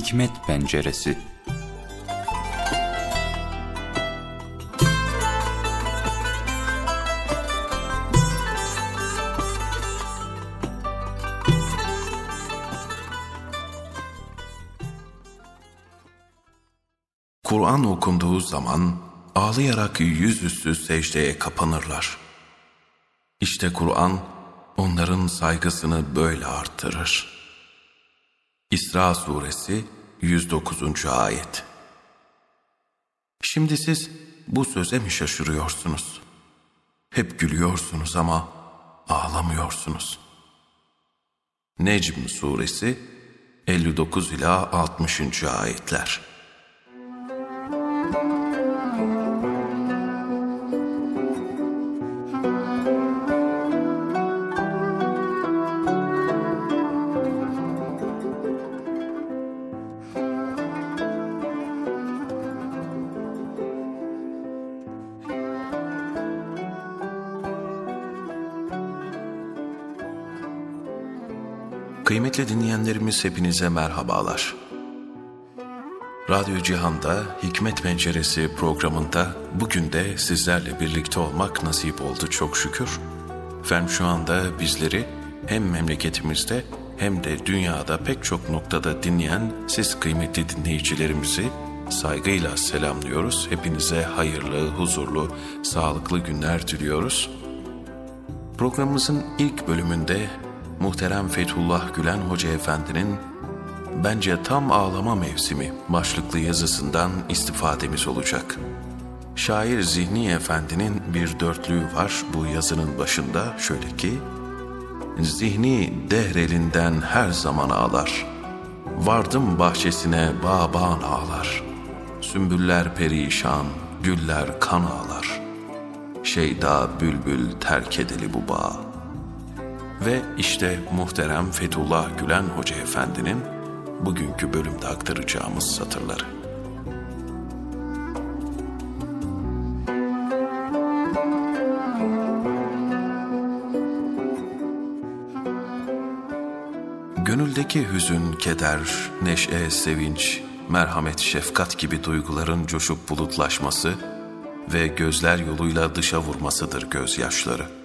Hikmet Penceresi Kur'an okunduğu zaman ağlayarak yüzüstü secdeye kapanırlar. İşte Kur'an onların saygısını böyle arttırır. İsra Suresi 109. Ayet Şimdi siz bu söze mi şaşırıyorsunuz? Hep gülüyorsunuz ama ağlamıyorsunuz. Necm Suresi 59 ila 60. ayetler. Kıymetli dinleyenlerimiz hepinize merhabalar. Radyo Cihan'da Hikmet Penceresi programında bugün de sizlerle birlikte olmak nasip oldu çok şükür. Fen şu anda bizleri hem memleketimizde hem de dünyada pek çok noktada dinleyen siz kıymetli dinleyicilerimizi saygıyla selamlıyoruz. Hepinize hayırlı, huzurlu, sağlıklı günler diliyoruz. Programımızın ilk bölümünde muhterem Fethullah Gülen Hoca Efendi'nin bence tam ağlama mevsimi başlıklı yazısından istifademiz olacak. Şair Zihni Efendi'nin bir dörtlüğü var bu yazının başında şöyle ki Zihni dehrelinden her zaman ağlar. Vardım bahçesine baban ağlar. Sümbüller perişan, güller kan ağlar. Şeyda bülbül terk edeli bu bağ. Ve işte muhterem Fethullah Gülen Hoca Efendi'nin bugünkü bölümde aktaracağımız satırları. Gönüldeki hüzün, keder, neşe, sevinç, merhamet, şefkat gibi duyguların coşup bulutlaşması ve gözler yoluyla dışa vurmasıdır gözyaşları.''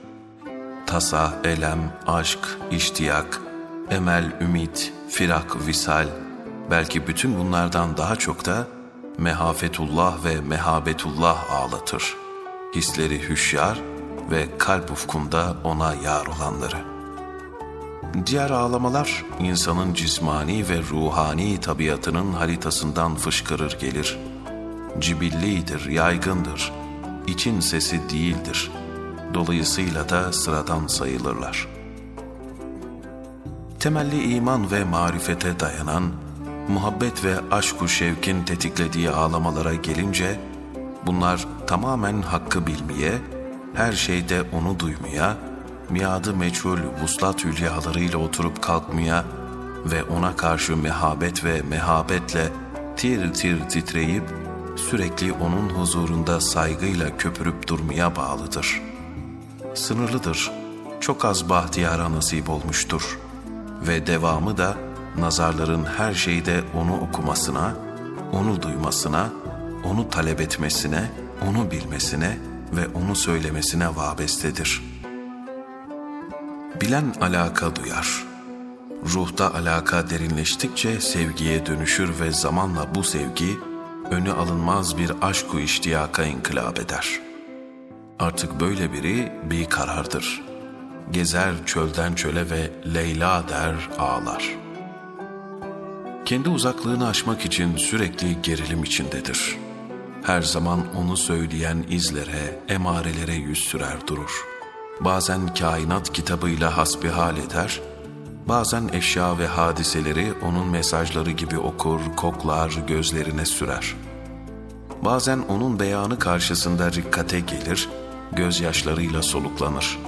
Tasa, elem, aşk, iştiyak, emel, ümit, firak, visal, belki bütün bunlardan daha çok da mehafetullah ve mehabetullah ağlatır. Hisleri hüşyar ve kalp ufkunda ona yar olanları. Diğer ağlamalar insanın cismani ve ruhani tabiatının haritasından fışkırır gelir. Cibillidir, yaygındır, için sesi değildir.'' Dolayısıyla da sıradan sayılırlar. Temelli iman ve marifete dayanan, muhabbet ve aşku şevkin tetiklediği ağlamalara gelince, bunlar tamamen hakkı bilmeye, her şeyde onu duymaya, miadı meçhul vuslat hülyalarıyla oturup kalkmaya ve ona karşı mehabet ve mehabetle tir tir titreyip sürekli onun huzurunda saygıyla köpürüp durmaya bağlıdır.'' Sınırlıdır. Çok az bahtiyara nasip olmuştur. Ve devamı da nazarların her şeyde onu okumasına, onu duymasına, onu talep etmesine, onu bilmesine ve onu söylemesine vabestedir. Bilen alaka duyar. Ruhta alaka derinleştikçe sevgiye dönüşür ve zamanla bu sevgi önü alınmaz bir aşk-ı iştiyaka inkılap eder.'' Artık böyle biri bir karardır. Gezer çölden çöle ve Leyla der ağlar. Kendi uzaklığını aşmak için sürekli gerilim içindedir. Her zaman onu söyleyen izlere, emarelere yüz sürer durur. Bazen kainat kitabıyla hasbihal eder, bazen eşya ve hadiseleri onun mesajları gibi okur, koklar, gözlerine sürer. Bazen onun beyanı karşısında rikkate gelir, gözyaşlarıyla soluklanır.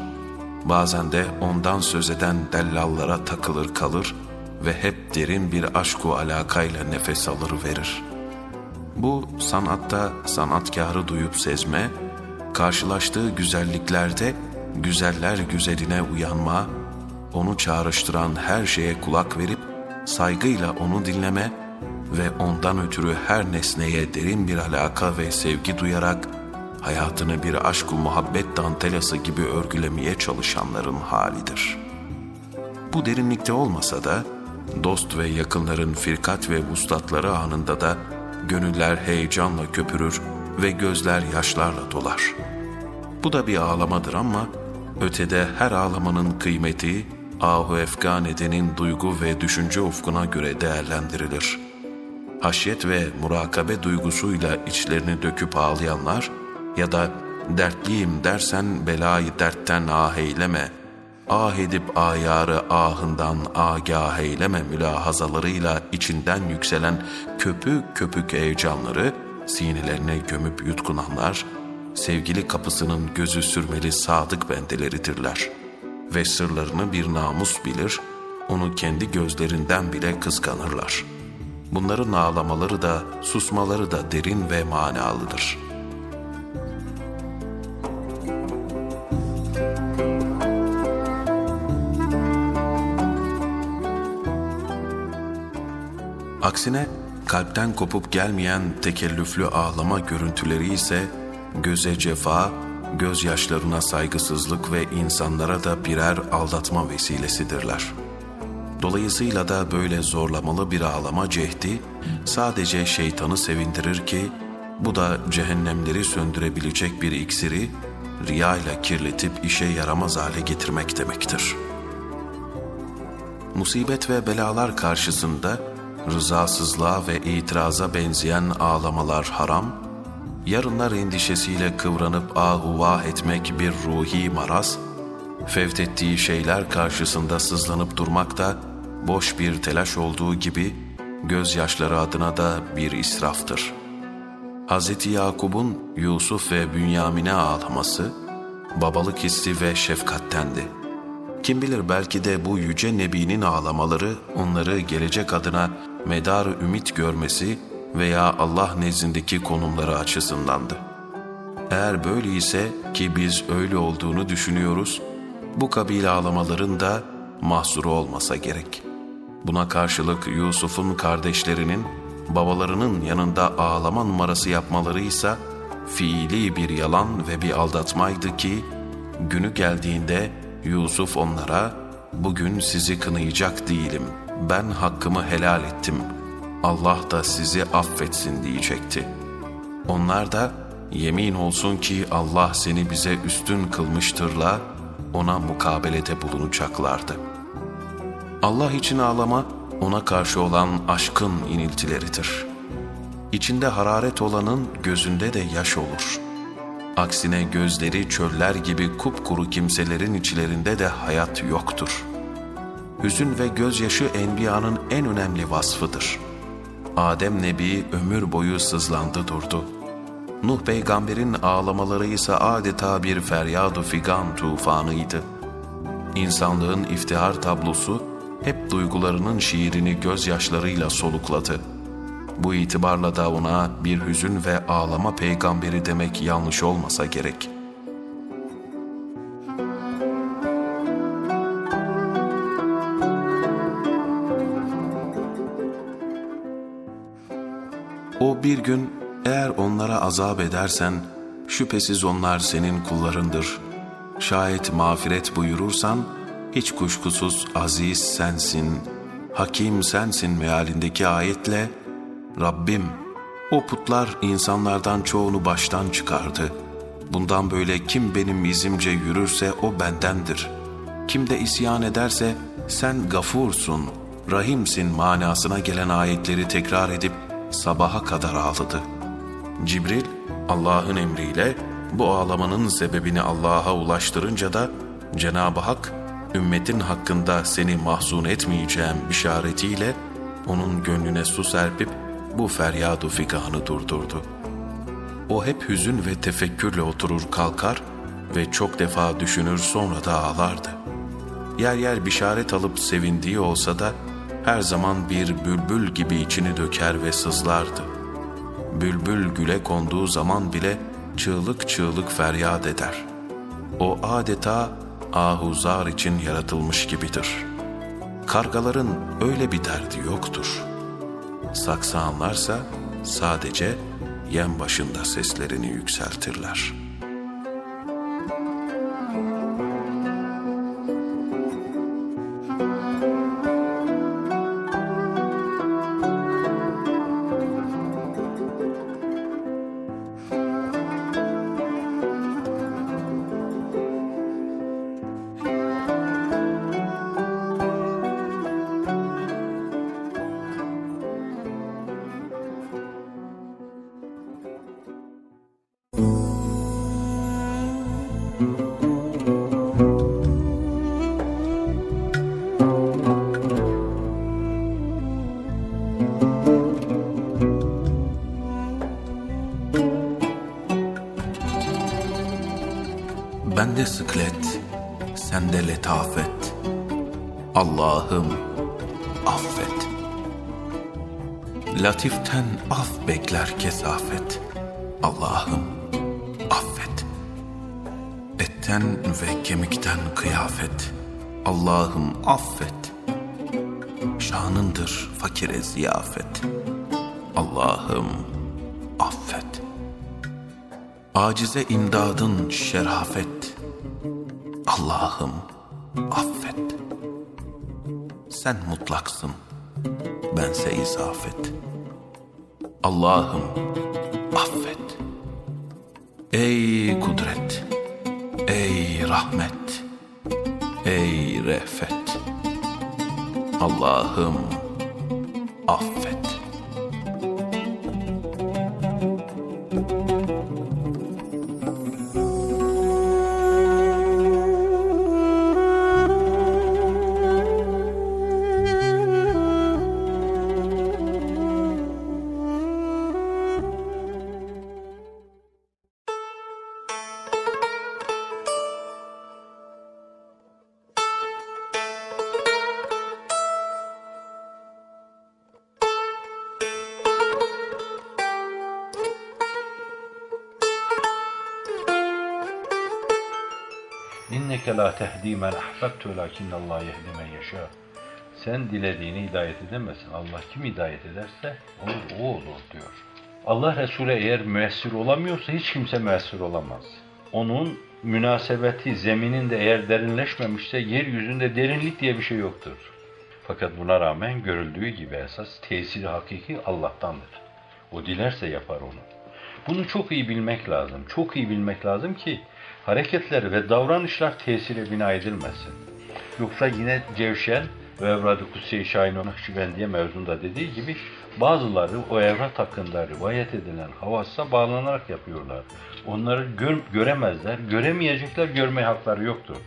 Bazen de ondan söz eden dellallara takılır kalır ve hep derin bir aşku alakayla nefes alır verir. Bu sanatta sanatkarı duyup sezme, karşılaştığı güzelliklerde güzeller güzeline uyanma, onu çağrıştıran her şeye kulak verip saygıyla onu dinleme ve ondan ötürü her nesneye derin bir alaka ve sevgi duyarak hayatını bir aşk-ı muhabbet dantelası gibi örgülemeye çalışanların halidir. Bu derinlikte olmasa da dost ve yakınların firkat ve vuslatları anında da gönüller heyecanla köpürür ve gözler yaşlarla dolar. Bu da bir ağlamadır ama ötede her ağlamanın kıymeti ahu efgan edenin duygu ve düşünce ufkuna göre değerlendirilir. Haşyet ve murakabe duygusuyla içlerini döküp ağlayanlar ya da dertliyim dersen belayı dertten ah eyleme, ah edip ayarı ahından agah eyleme mülahazalarıyla içinden yükselen köpük köpük heyecanları sinelerine gömüp yutkunanlar, sevgili kapısının gözü sürmeli sadık bendeleridirler. Ve sırlarını bir namus bilir, onu kendi gözlerinden bile kıskanırlar. Bunların ağlamaları da, susmaları da derin ve manalıdır.'' Aksine kalpten kopup gelmeyen tekellüflü ağlama görüntüleri ise göze cefa, gözyaşlarına saygısızlık ve insanlara da birer aldatma vesilesidirler. Dolayısıyla da böyle zorlamalı bir ağlama cehdi sadece şeytanı sevindirir ki bu da cehennemleri söndürebilecek bir iksiri riya ile kirletip işe yaramaz hale getirmek demektir. Musibet ve belalar karşısında rızasızlığa ve itiraza benzeyen ağlamalar haram, yarınlar endişesiyle kıvranıp ahuvah etmek bir ruhi maraz, fevtettiği şeyler karşısında sızlanıp durmak da boş bir telaş olduğu gibi gözyaşları adına da bir israftır. Hz. Yakub'un Yusuf ve Bünyamin'e ağlaması, babalık hissi ve şefkattendi. Kim bilir belki de bu yüce nebinin ağlamaları onları gelecek adına medar ümit görmesi veya Allah nezdindeki konumları açısındandı. Eğer böyleyse ki biz öyle olduğunu düşünüyoruz, bu kabile ağlamaların da mahsuru olmasa gerek. Buna karşılık Yusuf'un kardeşlerinin babalarının yanında ağlama numarası yapmaları ise fiili bir yalan ve bir aldatmaydı ki günü geldiğinde Yusuf onlara bugün sizi kınayacak değilim. Ben hakkımı helal ettim. Allah da sizi affetsin diyecekti. Onlar da yemin olsun ki Allah seni bize üstün kılmıştırla ona mukabelede bulunacaklardı. Allah için ağlama ona karşı olan aşkın iniltileridir. İçinde hararet olanın gözünde de yaş olur.'' Aksine gözleri çöller gibi kupkuru kimselerin içlerinde de hayat yoktur. Hüzün ve gözyaşı enbiyanın en önemli vasfıdır. Adem Nebi ömür boyu sızlandı durdu. Nuh peygamberin ağlamaları ise adeta bir feryadu figan tufanıydı. İnsanlığın iftihar tablosu hep duygularının şiirini gözyaşlarıyla solukladı.'' Bu itibarla da ona bir hüzün ve ağlama peygamberi demek yanlış olmasa gerek. Bir gün eğer onlara azap edersen şüphesiz onlar senin kullarındır. Şayet mağfiret buyurursan hiç kuşkusuz aziz sensin, hakim sensin mealindeki ayetle Rabbim, o putlar insanlardan çoğunu baştan çıkardı. Bundan böyle kim benim izimce yürürse o bendendir. Kim de isyan ederse sen gafursun, rahimsin manasına gelen ayetleri tekrar edip sabaha kadar ağladı. Cibril, Allah'ın emriyle bu ağlamanın sebebini Allah'a ulaştırınca da Cenab-ı Hak, ümmetin hakkında seni mahzun etmeyeceğim işaretiyle onun gönlüne su serpip bu feryadu figanı durdurdu. O hep hüzün ve tefekkürle oturur kalkar ve çok defa düşünür sonra da ağlardı. Yer yer bişaret alıp sevindiği olsa da her zaman bir bülbül gibi içini döker ve sızlardı. Bülbül güle konduğu zaman bile çığlık çığlık feryat eder. O adeta ahuzar için yaratılmış gibidir. Kargaların öyle bir derdi yoktur.'' Saksı anlarsa sadece yem başında seslerini yükseltirler. Bende sıklet, sende letafet. Allah'ım affet. Latiften af bekler kesafet. Allah'ım affet. Etten ve kemikten kıyafet. Allah'ım affet. Şanındır fakire ziyafet. Allah'ım affet. Acize imdadın şerafet. Allah'ım affet. Sen mutlaksın, bense izafet. Allah'ım affet. Ey kudret, ey rahmet, ey refet. Allah'ım affet. İnneke la tehdi men ahbabtu lakinnallah yehdi men yeşâ. Sen dilediğini hidayet edemezsin. Allah kim hidayet ederse olur, o olur diyor. Allah Resulü eğer müessir olamıyorsa hiç kimse müessir olamaz. Onun münasebeti zemininde eğer derinleşmemişse yeryüzünde derinlik diye bir şey yoktur. Fakat buna rağmen görüldüğü gibi esas tesiri hakiki Allah'tandır. O dilerse yapar onu. Bunu çok iyi bilmek lazım. Çok iyi bilmek lazım ki hareketler ve davranışlar tesire bina edilmesin. Yoksa yine Cevşen ve Evradı Kutsi-i Şahin Nakşibendiye mevzunda dediği gibi bazıları o evrat hakkında rivayet edilen havassa bağlanarak yapıyorlar. Onları gör, göremezler, göremeyecekler, görmeye hakları yoktur.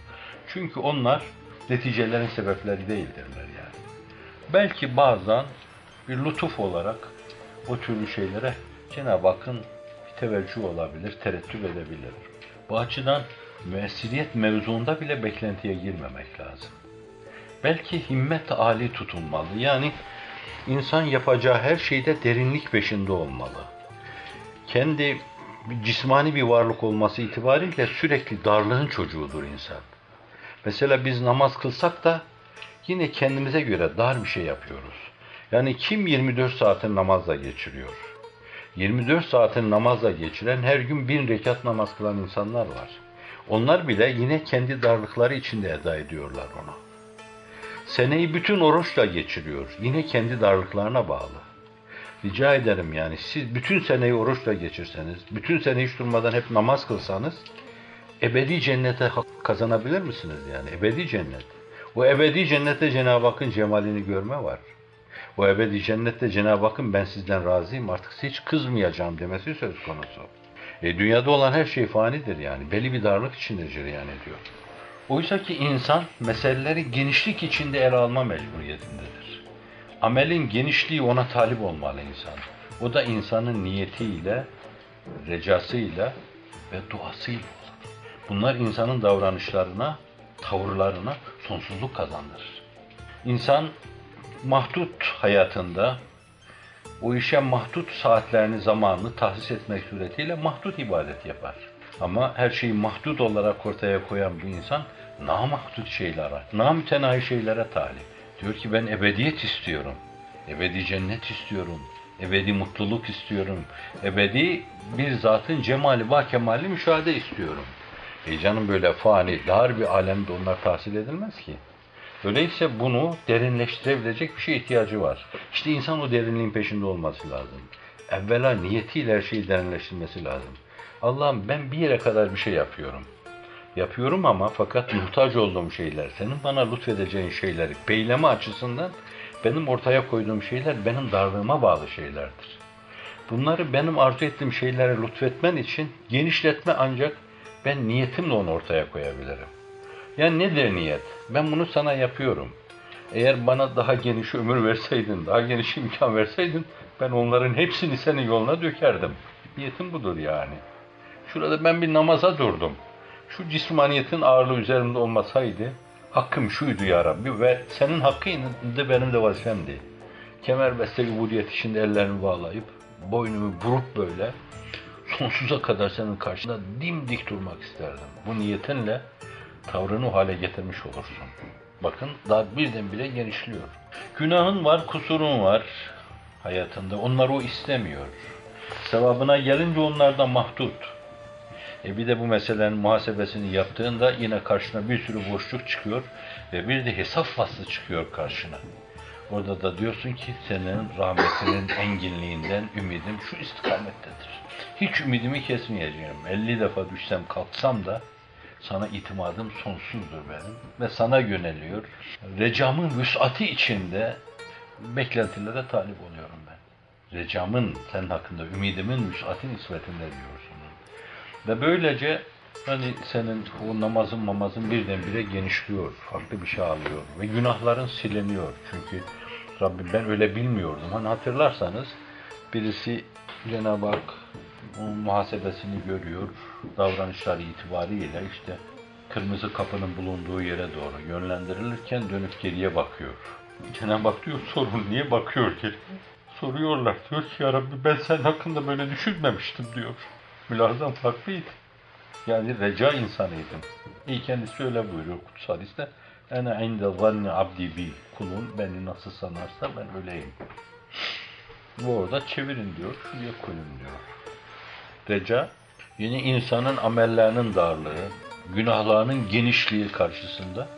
Çünkü onlar neticelerin sebepleri değildirler yani. Belki bazen bir lütuf olarak o türlü şeylere Cenab-ı Hakk'ın bir teveccüh olabilir, tereddüt edebilir. Bu açıdan müessiriyet mevzuunda bile beklentiye girmemek lazım. Belki himmet âli tutulmalı. Yani insan yapacağı her şeyde derinlik peşinde olmalı. Kendi cismani bir varlık olması itibariyle sürekli darlığın çocuğudur insan. Mesela biz namaz kılsak da yine kendimize göre dar bir şey yapıyoruz. Yani kim 24 saatin namazla geçiriyor? 24 saatin namazla geçiren, her gün bin rekat namaz kılan insanlar var. Onlar bile yine kendi darlıkları içinde eda ediyorlar onu. Seneyi bütün oruçla geçiriyor. Yine kendi darlıklarına bağlı. Rica ederim yani siz bütün seneyi oruçla geçirseniz, bütün sene hiç durmadan hep namaz kılsanız, ebedi cennete kazanabilir misiniz yani? Ebedi cennet. O ebedi cennette Cenab-ı Hakk'ın cemalini görme var. O ebedi cennette Cenab-ı Hakk'ın ben sizden razıyım artık hiç kızmayacağım demesi söz konusu. E, dünyada olan her şey fanidir yani. Belli bir darlık içinde cereyan ediyor. Oysa ki insan meseleleri genişlik içinde ele alma mecburiyetindedir. Amelin genişliği ona talip olmalı insan. O da insanın niyetiyle, recasıyla ve duasıyla olur. Bunlar insanın davranışlarına, tavırlarına sonsuzluk kazandırır. İnsan mahdut hayatında o işe mahdut saatlerini, zamanını tahsis etmek suretiyle mahdut ibadet yapar. Ama her şeyi mahdut olarak ortaya koyan bu insan namahdut şeylere, namütenahi şeylere talip. Diyor ki ben ebediyet istiyorum. Ebedi cennet istiyorum. Ebedi mutluluk istiyorum. Ebedi bir zatın cemali ve kemali müşahede istiyorum. E canım böyle fani, dar bir alemde onlar tahsil edilmez ki. Öyleyse bunu derinleştirebilecek bir şey ihtiyacı var. İşte insan o derinliğin peşinde olması lazım. Evvela niyetiyle her şeyi derinleştirmesi lazım. Allah'ım ben bir yere kadar bir şey yapıyorum. Yapıyorum ama fakat muhtaç olduğum şeyler, senin bana lütfedeceğin şeyleri beyleme açısından benim ortaya koyduğum şeyler benim darlığıma bağlı şeylerdir. Bunları benim arzu ettiğim şeylere lütfetmen için genişletme ancak ben niyetimle onu ortaya koyabilirim. Yani nedir niyet? Ben bunu sana yapıyorum. Eğer bana daha geniş ömür verseydin, daha geniş imkan verseydin ben onların hepsini senin yoluna dökerdim. Niyetim budur yani. Şurada ben bir namaza durdum. Şu cismaniyetin ağırlığı üzerimde olmasaydı hakkım şuydu ya Rabbi ve senin hakkıydı benim de vazifemdi. Kemer beste ubudiyet içinde ellerimi bağlayıp boynumu vurup böyle sonsuza kadar senin karşında dimdik durmak isterdim. Bu niyetinle tavrını hale getirmiş olursun. Bakın daha birdenbire genişliyor. Günahın var, kusurun var hayatında. Onlar o istemiyor. Sevabına gelince onlardan mahdut. E bir de bu meselenin muhasebesini yaptığında yine karşına bir sürü boşluk çıkıyor ve bir de hesap faslı çıkıyor karşına. Orada da diyorsun ki senin rahmetinin enginliğinden ümidim şu istikamettedir. Hiç ümidimi kesmeyeceğim. 50 defa düşsem kalksam da sana itimadım sonsuzdur benim ve sana yöneliyor. Recamın vüsati içinde beklentilere talip oluyorum ben. Recamın senin hakkında, ümidimin vüsati nispetinde diyorsun. Ve böylece hani senin o namazın mamazın birdenbire genişliyor, farklı bir şey alıyor ve günahların siliniyor. Çünkü Rabbim ben öyle bilmiyordum. Hani hatırlarsanız birisi Cenab-ı Hak muhasebesini görüyor, davranışları itibariyle işte kırmızı kapının bulunduğu yere doğru yönlendirilirken dönüp geriye bakıyor. Cenab-ı Hak diyor sorun niye bakıyor ki? Soruyorlar diyor ki ya Rabbi ben sen hakkında böyle düşünmemiştim diyor. Mülazam farklıydı. Yani reca insanıydım. İyi kendisi öyle buyuruyor kutsal hadiste. Ene inde zanni abdi bi. Kulum beni nasıl sanarsa ben öyleyim. Bu orada çevirin diyor, şuraya koyun diyor. Reca, yine insanın amellerinin darlığı, günahlarının genişliği karşısında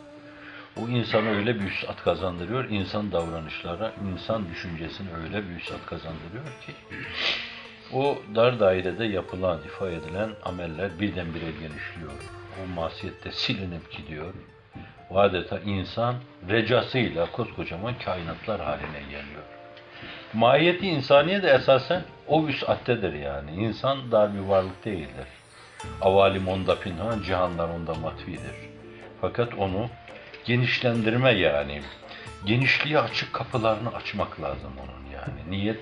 o insana öyle bir üstat kazandırıyor, insan davranışlara, insan düşüncesine öyle bir üstat kazandırıyor ki o dar dairede yapılan, ifade edilen ameller birdenbire genişliyor. O masiyette silinip gidiyor. O adeta insan recasıyla koskocaman kainatlar haline geliyor. Mahiyeti insaniye de esasen o vüsattedir yani. İnsan dar bir varlık değildir. Avalim onda pinhan, cihanlar onda matvidir. Fakat onu genişlendirme yani. Genişliğe açık kapılarını açmak lazım onun yani. Niyet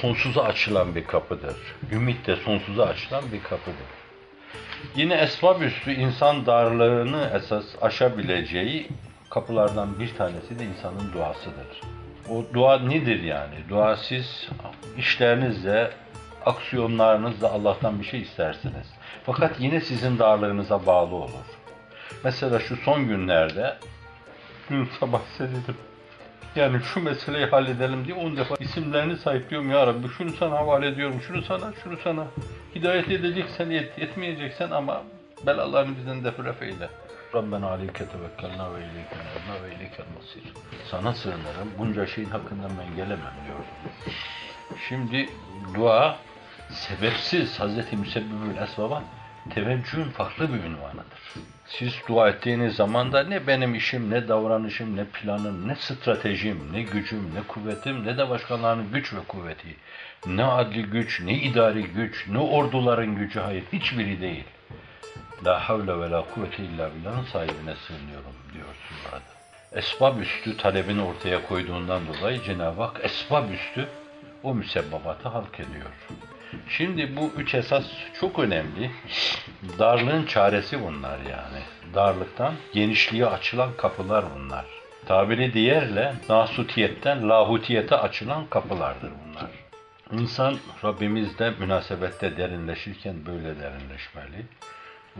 sonsuza açılan bir kapıdır. Ümit de sonsuza açılan bir kapıdır. Yine esbab üstü insan darlığını esas aşabileceği kapılardan bir tanesi de insanın duasıdır. O dua nedir yani? Dua siz işlerinizle, aksiyonlarınızla Allah'tan bir şey istersiniz. Fakat yine sizin darlığınıza bağlı olur. Mesela şu son günlerde dün sabah dedim. Yani şu meseleyi halledelim diye on defa isimlerini sayıklıyorum ya Rabbi. Şunu sana havale ediyorum, şunu sana, şunu sana. Hidayet edeceksen et, etmeyeceksen ama belalarını bizden defref eyle. Rabbena aleyke tevekkelna ve ileyke nebna ve ileykel masir. Sana sığınırım, bunca şeyin hakkından ben gelemem diyor. Şimdi dua sebepsiz Hz. Müsebbibül Esbab'a teveccühün farklı bir ünvanıdır. Siz dua ettiğiniz zaman da ne benim işim, ne davranışım, ne planım, ne stratejim, ne gücüm, ne kuvvetim, ne de başkalarının güç ve kuvveti, ne adli güç, ne idari güç, ne orduların gücü, hayır hiçbiri değil. La havle ve la kuvvete illa billahın sahibine sığınıyorum diyorsun burada. Esbab üstü talebini ortaya koyduğundan dolayı Cenab-ı Hak esbab üstü o müsebbabatı halk ediyor. Şimdi bu üç esas çok önemli. Darlığın çaresi bunlar yani. Darlıktan genişliğe açılan kapılar bunlar. Tabiri diğerle nasutiyetten lahutiyete açılan kapılardır bunlar. İnsan Rabbimizle münasebette derinleşirken böyle derinleşmeli.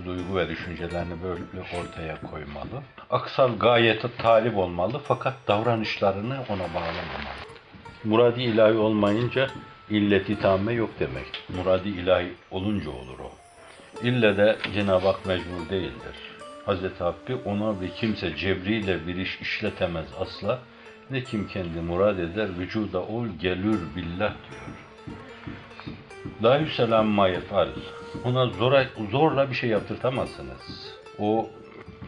Duygu ve düşüncelerini böyle ortaya koymalı. Aksal gayete talip olmalı fakat davranışlarını ona bağlamamalı. Muradi ilahi olmayınca illeti tamme yok demek. Muradi ilahi olunca olur o. İlle de Cenab-ı Hak mecbur değildir. Hazreti Hakkı ona ve kimse cebriyle bir iş işletemez asla. Ne kim kendi murad eder, vücuda ol gelür billah diyor. La yüselam ma yefal. Ona zora, zorla bir şey yaptırtamazsınız. O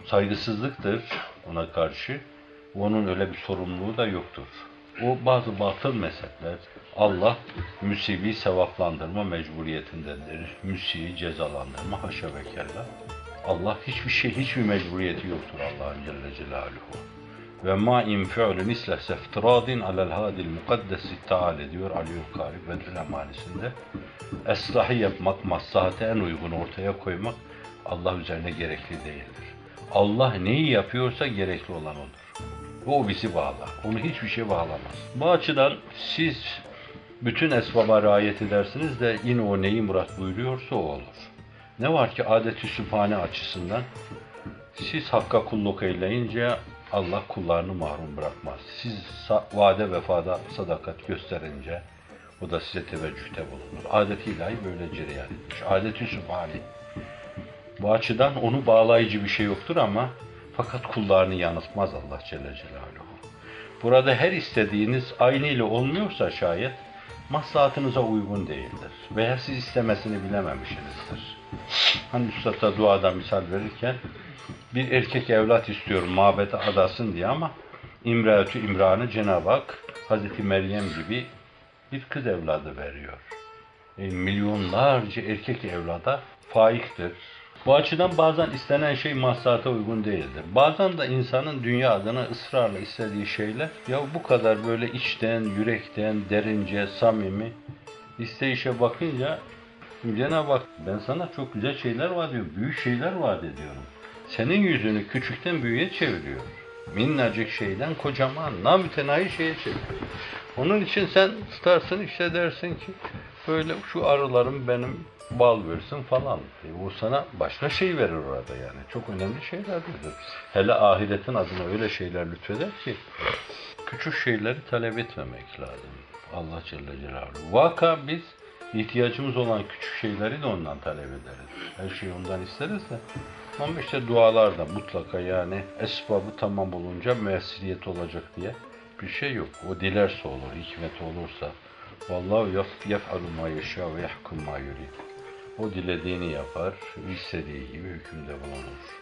saygısızlıktır ona karşı. Onun öyle bir sorumluluğu da yoktur. O bazı batıl mezhepler Allah müsibi sevaplandırma mecburiyetindedir. Müsibi cezalandırma haşa ve kella. Allah hiçbir şey, hiçbir mecburiyeti yoktur Allah'ın Celle Celaluhu. Ve ma in fi'lu misle seftiradin alel hadil mukaddesi taal ediyor Ali Yukari Bedrül Emanisi'nde. Eslahi yapmak, maslahate en uygun ortaya koymak Allah üzerine gerekli değildir. Allah neyi yapıyorsa gerekli olan odur. O bizi bağlar. Onu hiçbir şey bağlamaz. Bu açıdan siz bütün esbaba riayet edersiniz de yine o neyi murat buyuruyorsa o olur. Ne var ki adeti sübhane açısından siz hakka kulluk eyleyince Allah kullarını mahrum bırakmaz. Siz vade vefada sadakat gösterince o da size teveccühte bulunur. Adet ilahi böyle cereyan etmiş. Adeti sübhane. Bu açıdan onu bağlayıcı bir şey yoktur ama fakat kullarını yanıltmaz Allah Celle Celaluhu. Burada her istediğiniz aynı ile olmuyorsa şayet maslahatınıza uygun değildir. Veya siz istemesini bilememişsinizdir. Hani Üstad'a duada misal verirken bir erkek evlat istiyorum mabete adasın diye ama İmretü İmran'ı Cenab-ı Hak Hazreti Meryem gibi bir kız evladı veriyor. E, milyonlarca erkek evlada faiktir. Bu açıdan bazen istenen şey maslahata uygun değildir. Bazen de insanın dünya adına ısrarla istediği şeyler ya bu kadar böyle içten, yürekten, derince, samimi isteyişe bakınca Cenab-ı Hak ben sana çok güzel şeyler vaat ediyorum, büyük şeyler vaat ediyorum. Senin yüzünü küçükten büyüğe çeviriyor. Minnacık şeyden kocaman, namütenayi şeye çeviriyor. Onun için sen tutarsın işte dersin ki böyle şu arılarım benim bal versin falan. E, o sana başka şey verir orada yani. Çok önemli şeylerdir. Hele ahiretin adına öyle şeyler lütfeder ki küçük şeyleri talep etmemek lazım. Allah Celle Celaluhu. Vaka biz ihtiyacımız olan küçük şeyleri de ondan talep ederiz. Her şeyi ondan isteriz de. Ama işte dualarda mutlaka yani esbabı tamam olunca müessiriyet olacak diye bir şey yok. O dilerse olur, hikmet olursa. Vallahu yef'alu ma yeşâ ve yahkum ma yurid. O dilediğini yapar, istediği gibi hükümde bulunur.